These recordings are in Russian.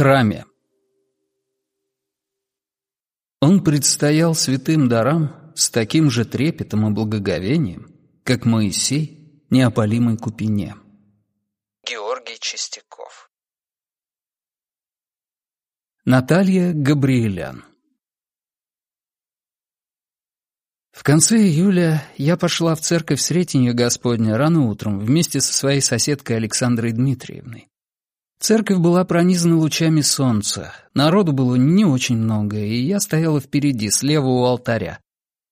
храме. Он предстоял святым дарам с таким же трепетом и благоговением, как Моисей неопалимой купине. Георгий Чистяков Наталья Габриэлян В конце июля я пошла в церковь Сретенья Господня рано утром вместе со своей соседкой Александрой Дмитриевной. Церковь была пронизана лучами солнца. Народу было не очень много, и я стояла впереди, слева у алтаря.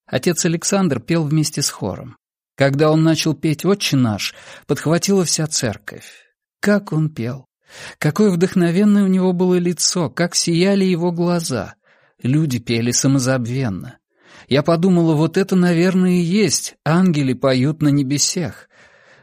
Отец Александр пел вместе с хором. Когда он начал петь «Отче наш», подхватила вся церковь. Как он пел! Какое вдохновенное у него было лицо, как сияли его глаза. Люди пели самозабвенно. Я подумала, вот это, наверное, и есть. Ангели поют на небесах.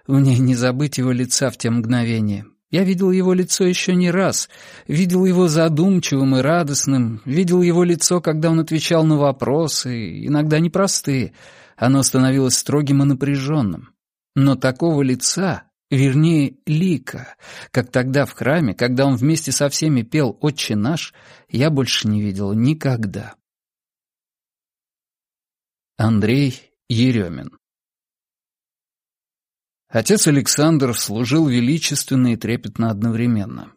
Мне не забыть его лица в те мгновения. Я видел его лицо еще не раз, видел его задумчивым и радостным, видел его лицо, когда он отвечал на вопросы, иногда непростые. Оно становилось строгим и напряженным. Но такого лица, вернее, лика, как тогда в храме, когда он вместе со всеми пел «Отче наш», я больше не видел никогда. Андрей Еремин Отец Александр служил величественно и трепетно одновременно.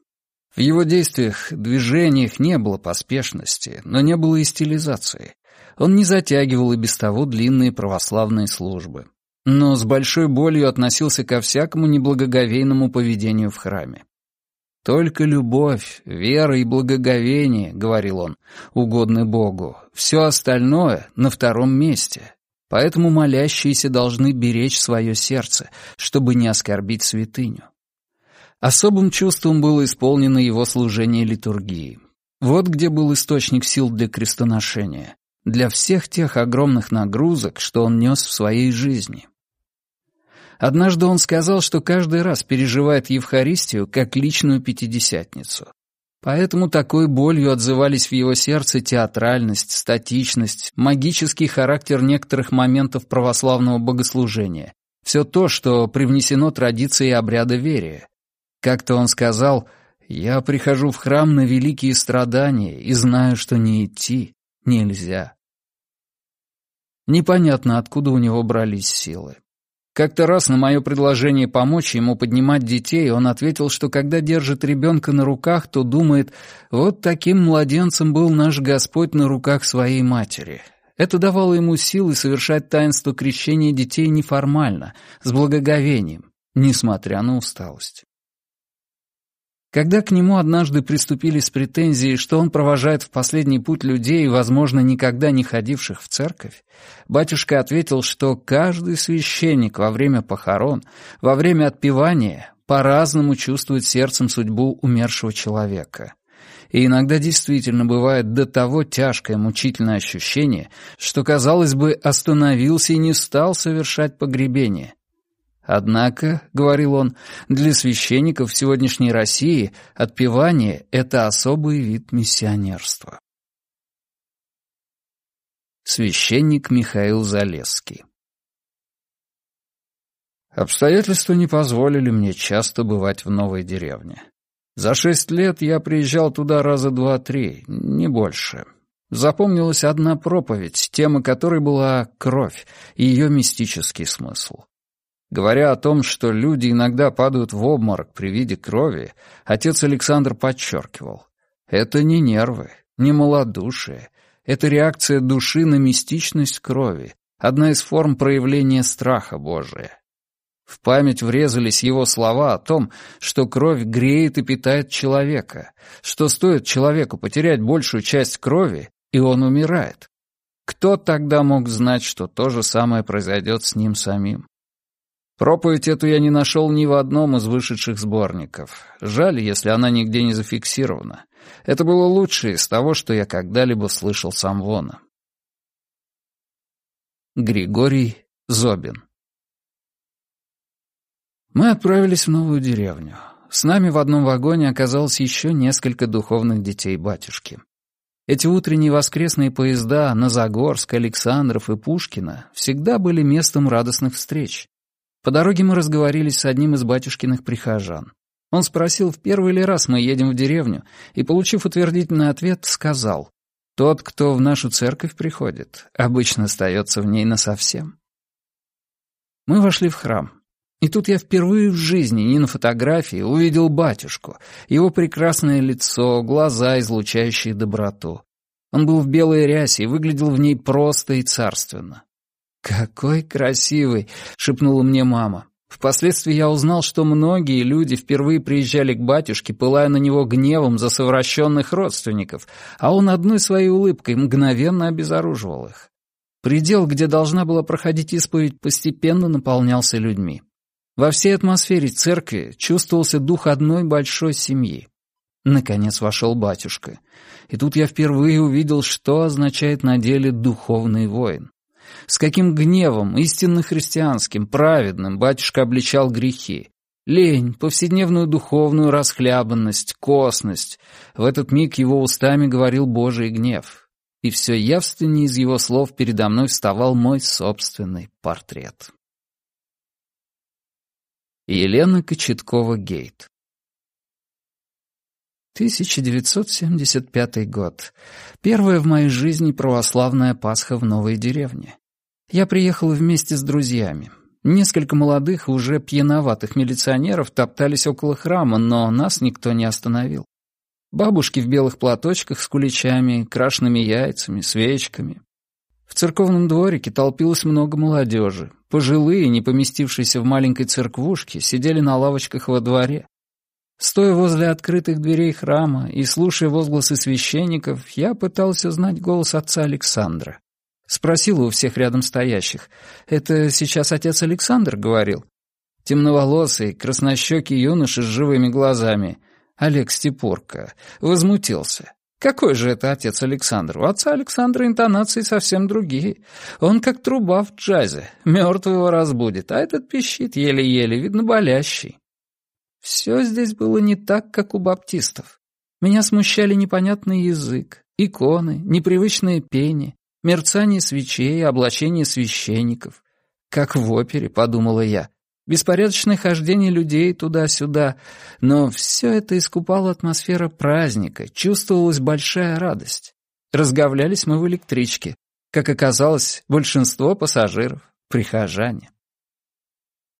В его действиях, движениях не было поспешности, но не было и стилизации. Он не затягивал и без того длинные православные службы. Но с большой болью относился ко всякому неблагоговейному поведению в храме. «Только любовь, вера и благоговение», — говорил он, — «угодны Богу. Все остальное на втором месте. Поэтому молящиеся должны беречь свое сердце, чтобы не оскорбить святыню. Особым чувством было исполнено его служение литургии. Вот где был источник сил для крестоношения, для всех тех огромных нагрузок, что он нес в своей жизни. Однажды он сказал, что каждый раз переживает Евхаристию как личную пятидесятницу. Поэтому такой болью отзывались в его сердце театральность, статичность, магический характер некоторых моментов православного богослужения. Все то, что привнесено традицией обряда верия. Как-то он сказал «Я прихожу в храм на великие страдания и знаю, что не идти нельзя». Непонятно, откуда у него брались силы. Как-то раз на мое предложение помочь ему поднимать детей, он ответил, что когда держит ребенка на руках, то думает, вот таким младенцем был наш Господь на руках своей матери. Это давало ему силы совершать таинство крещения детей неформально, с благоговением, несмотря на усталость. Когда к нему однажды приступили с претензией, что он провожает в последний путь людей, возможно, никогда не ходивших в церковь, батюшка ответил, что каждый священник во время похорон, во время отпевания по-разному чувствует сердцем судьбу умершего человека. И иногда действительно бывает до того тяжкое мучительное ощущение, что, казалось бы, остановился и не стал совершать погребение, Однако, — говорил он, — для священников в сегодняшней России отпевание — это особый вид миссионерства. Священник Михаил Залесский Обстоятельства не позволили мне часто бывать в новой деревне. За шесть лет я приезжал туда раза два-три, не больше. Запомнилась одна проповедь, тема которой была «Кровь» и ее мистический смысл. Говоря о том, что люди иногда падают в обморок при виде крови, отец Александр подчеркивал, это не нервы, не малодушие, это реакция души на мистичность крови, одна из форм проявления страха Божия. В память врезались его слова о том, что кровь греет и питает человека, что стоит человеку потерять большую часть крови, и он умирает. Кто тогда мог знать, что то же самое произойдет с ним самим? Проповедь эту я не нашел ни в одном из вышедших сборников. Жаль, если она нигде не зафиксирована. Это было лучшее из того, что я когда-либо слышал сам Вона. Григорий Зобин Мы отправились в новую деревню. С нами в одном вагоне оказалось еще несколько духовных детей батюшки. Эти утренние воскресные поезда на Загорск, Александров и Пушкина всегда были местом радостных встреч. По дороге мы разговорились с одним из батюшкиных прихожан. Он спросил, в первый ли раз мы едем в деревню, и, получив утвердительный ответ, сказал, «Тот, кто в нашу церковь приходит, обычно остается в ней насовсем». Мы вошли в храм. И тут я впервые в жизни, не на фотографии, увидел батюшку, его прекрасное лицо, глаза, излучающие доброту. Он был в белой рясе и выглядел в ней просто и царственно. «Какой красивый!» — шепнула мне мама. Впоследствии я узнал, что многие люди впервые приезжали к батюшке, пылая на него гневом за совращенных родственников, а он одной своей улыбкой мгновенно обезоруживал их. Предел, где должна была проходить исповедь, постепенно наполнялся людьми. Во всей атмосфере церкви чувствовался дух одной большой семьи. Наконец вошел батюшка. И тут я впервые увидел, что означает на деле духовный воин. С каким гневом, истинно христианским, праведным, батюшка обличал грехи. Лень, повседневную духовную расхлябанность, косность. В этот миг его устами говорил Божий гнев. И все явственнее из его слов передо мной вставал мой собственный портрет. Елена Кочеткова-Гейт 1975 год. Первая в моей жизни православная Пасха в новой деревне. Я приехал вместе с друзьями. Несколько молодых, уже пьяноватых милиционеров топтались около храма, но нас никто не остановил. Бабушки в белых платочках с куличами, крашенными яйцами, свечками. В церковном дворике толпилось много молодежи. Пожилые, не поместившиеся в маленькой церквушке, сидели на лавочках во дворе. Стоя возле открытых дверей храма и слушая возгласы священников, я пытался узнать голос отца Александра. Спросил у всех рядом стоящих. «Это сейчас отец Александр говорил?» Темноволосый, краснощекий юноша с живыми глазами, Олег Степурко, возмутился. «Какой же это отец Александр? У отца Александра интонации совсем другие. Он как труба в джазе, мертвого разбудит, а этот пищит еле-еле, видно, болящий». Все здесь было не так, как у баптистов. Меня смущали непонятный язык, иконы, непривычное пение, мерцание свечей, облачение священников. Как в опере, подумала я. Беспорядочное хождение людей туда-сюда. Но все это искупала атмосфера праздника, чувствовалась большая радость. Разговлялись мы в электричке. Как оказалось, большинство пассажиров — прихожане.